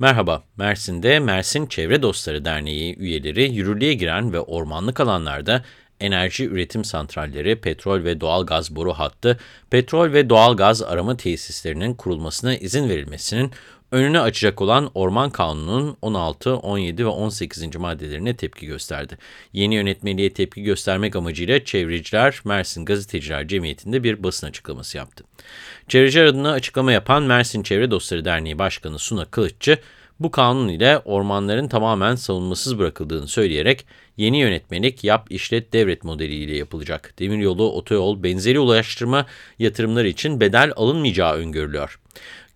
Merhaba, Mersin'de Mersin Çevre Dostları Derneği üyeleri yürürlüğe giren ve ormanlık alanlarda enerji üretim santralleri, petrol ve doğal gaz boru hattı, petrol ve doğal gaz arama tesislerinin kurulmasına izin verilmesinin önünü açacak olan Orman Kanunu'nun 16, 17 ve 18. maddelerine tepki gösterdi. Yeni yönetmeliğe tepki göstermek amacıyla Çevreciler Mersin Gazeteciler Cemiyeti'nde bir basın açıklaması yaptı. Çevreciler adına açıklama yapan Mersin Çevre Dostları Derneği Başkanı Suna Kılıççı, bu kanun ile ormanların tamamen savunmasız bırakıldığını söyleyerek yeni yönetmelik yap işlet devret modeliyle yapılacak. Demiryolu, otoyol, benzeri ulaştırma yatırımları için bedel alınmayacağı öngörülüyor.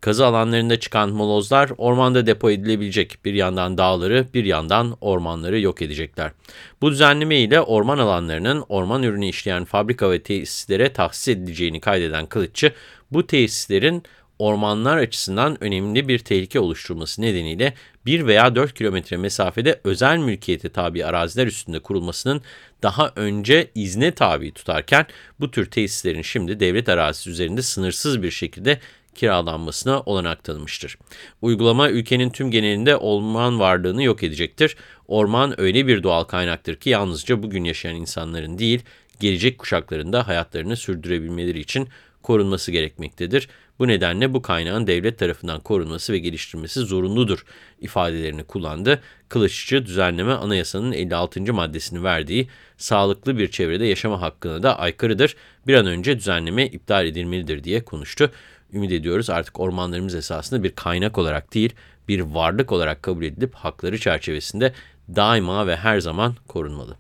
Kazı alanlarında çıkan molozlar ormanda depo edilebilecek. Bir yandan dağları, bir yandan ormanları yok edecekler. Bu düzenleme ile orman alanlarının orman ürünü işleyen fabrika ve tesislere tahsis edileceğini kaydeden Kılıççı, bu tesislerin ormanlar açısından önemli bir tehlike oluşturması nedeniyle 1 veya 4 kilometre mesafede özel mülkiyete tabi araziler üstünde kurulmasının daha önce izne tabi tutarken bu tür tesislerin şimdi devlet arazisi üzerinde sınırsız bir şekilde kiralanmasına olanak tanımıştır. Uygulama ülkenin tüm genelinde orman varlığını yok edecektir. Orman öyle bir doğal kaynaktır ki yalnızca bugün yaşayan insanların değil, gelecek kuşakların da hayatlarını sürdürebilmeleri için korunması gerekmektedir. Bu nedenle bu kaynağın devlet tarafından korunması ve geliştirilmesi zorunludur ifadelerini kullandı. Kılıççı düzenleme anayasanın 56. maddesini verdiği sağlıklı bir çevrede yaşama hakkına da aykırıdır. Bir an önce düzenleme iptal edilmelidir diye konuştu. Ümit ediyoruz artık ormanlarımız esasında bir kaynak olarak değil, bir varlık olarak kabul edilip hakları çerçevesinde daima ve her zaman korunmalı.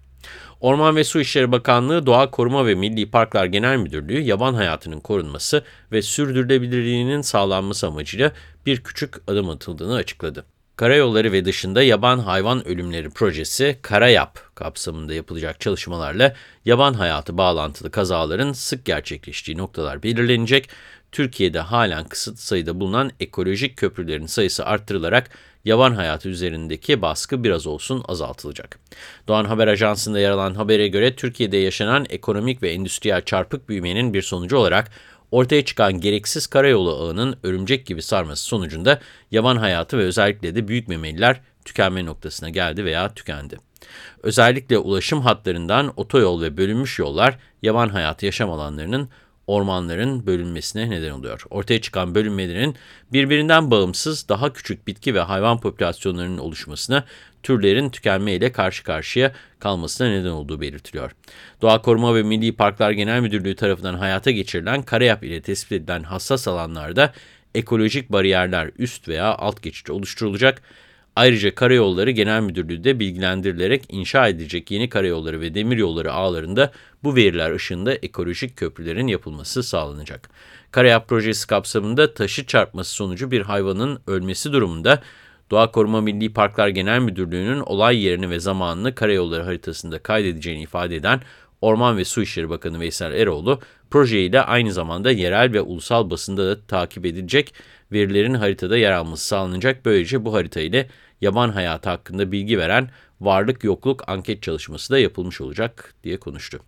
Orman ve Su İşleri Bakanlığı, Doğa Koruma ve Milli Parklar Genel Müdürlüğü, yaban hayatının korunması ve sürdürülebilirliğinin sağlanması amacıyla bir küçük adım atıldığını açıkladı. Karayolları ve dışında yaban hayvan ölümleri projesi Karayap kapsamında yapılacak çalışmalarla yaban hayatı bağlantılı kazaların sık gerçekleştiği noktalar belirlenecek. Türkiye'de halen kısıt sayıda bulunan ekolojik köprülerin sayısı arttırılarak yaban hayatı üzerindeki baskı biraz olsun azaltılacak. Doğan Haber Ajansı'nda yer alan habere göre Türkiye'de yaşanan ekonomik ve endüstriyel çarpık büyümenin bir sonucu olarak ortaya çıkan gereksiz karayolu ağının örümcek gibi sarması sonucunda yaban hayatı ve özellikle de büyük memeliler tükenme noktasına geldi veya tükendi. Özellikle ulaşım hatlarından otoyol ve bölünmüş yollar yaban hayatı yaşam alanlarının ormanların bölünmesine neden oluyor. Ortaya çıkan bölünmelerin birbirinden bağımsız daha küçük bitki ve hayvan popülasyonlarının oluşmasına, türlerin tükenmeyle karşı karşıya kalmasına neden olduğu belirtiliyor. Doğa Koruma ve Milli Parklar Genel Müdürlüğü tarafından hayata geçirilen Karayap ile tespit edilen hassas alanlarda ekolojik bariyerler üst veya alt geçici oluşturulacak Ayrıca Karayolları Genel Müdürlüğü de bilgilendirilerek inşa edilecek yeni karayolları ve demiryolları ağlarında bu veriler ışığında ekolojik köprülerin yapılması sağlanacak. Karayap projesi kapsamında taşı çarpması sonucu bir hayvanın ölmesi durumunda Doğa Koruma Milli Parklar Genel Müdürlüğü'nün olay yerini ve zamanını karayolları haritasında kaydedeceğini ifade eden Orman ve Su İşleri Bakanı Veysel Eroğlu, projeyle aynı zamanda yerel ve ulusal basında da takip edilecek verilerin haritada yer alması sağlanacak. Böylece bu harita ile yaban hayatı hakkında bilgi veren varlık yokluk anket çalışması da yapılmış olacak diye konuştu.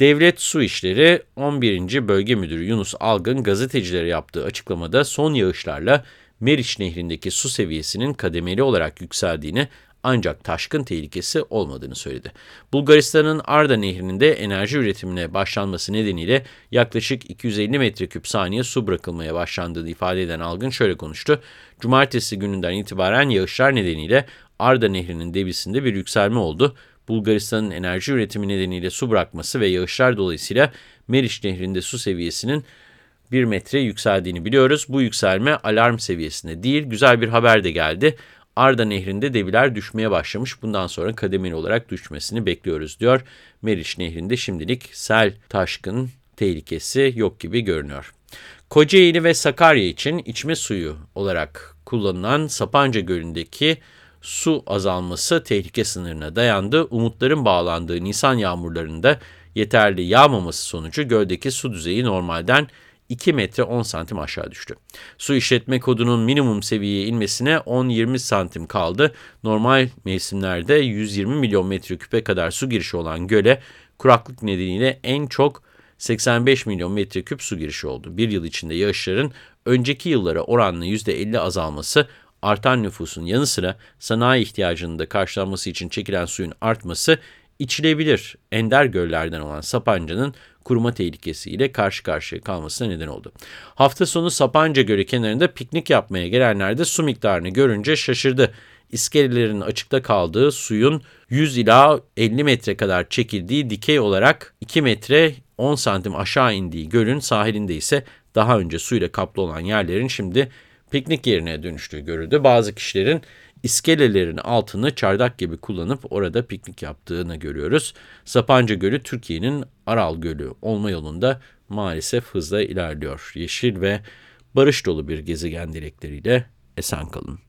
Devlet Su İşleri 11. Bölge Müdürü Yunus Algın gazetecilere yaptığı açıklamada son yağışlarla Meriç Nehri'ndeki su seviyesinin kademeli olarak yükseldiğini ancak taşkın tehlikesi olmadığını söyledi. Bulgaristan'ın Arda Nehri'nin de enerji üretimine başlanması nedeniyle yaklaşık 250 metreküp saniye su bırakılmaya başlandığını ifade eden Algın şöyle konuştu. Cumartesi gününden itibaren yağışlar nedeniyle Arda Nehri'nin debisinde bir yükselme oldu. Bulgaristan'ın enerji üretimi nedeniyle su bırakması ve yağışlar dolayısıyla Meriç Nehri'nde su seviyesinin 1 metre yükseldiğini biliyoruz. Bu yükselme alarm seviyesinde değil. Güzel bir haber de geldi. Arda Nehri'nde debiler düşmeye başlamış. Bundan sonra kademeli olarak düşmesini bekliyoruz diyor. Meriç Nehri'nde şimdilik sel taşkın tehlikesi yok gibi görünüyor. Kocaeli ve Sakarya için içme suyu olarak kullanılan Sapanca Gölü'ndeki su azalması tehlike sınırına dayandı. Umutların bağlandığı Nisan yağmurlarında yeterli yağmaması sonucu göldeki su düzeyi normalden 2 metre 10 santim aşağı düştü. Su işletme kodunun minimum seviyeye inmesine 10-20 santim kaldı. Normal mevsimlerde 120 milyon metreküpe kadar su girişi olan göle kuraklık nedeniyle en çok 85 milyon metreküp su girişi oldu. Bir yıl içinde yağışların önceki yıllara oranla %50 azalması artan nüfusun yanı sıra sanayi ihtiyacının da karşılanması için çekilen suyun artması içilebilir ender göllerden olan Sapanca'nın kuruma tehlikesiyle karşı karşıya kalmasına neden oldu. Hafta sonu Sapanca Gölü kenarında piknik yapmaya gelenler de su miktarını görünce şaşırdı. İskelelerin açıkta kaldığı suyun 100 ila 50 metre kadar çekildiği dikey olarak 2 metre 10 santim aşağı indiği gölün sahilinde ise daha önce suyla kaplı olan yerlerin şimdi piknik yerine dönüştüğü görüldü. Bazı kişilerin iskelelerin altını çardak gibi kullanıp orada piknik yaptığını görüyoruz. Sapanca Gölü Türkiye'nin Aral Gölü olma yolunda maalesef hızla ilerliyor. Yeşil ve barış dolu bir gezegen dilekleriyle esen kalın.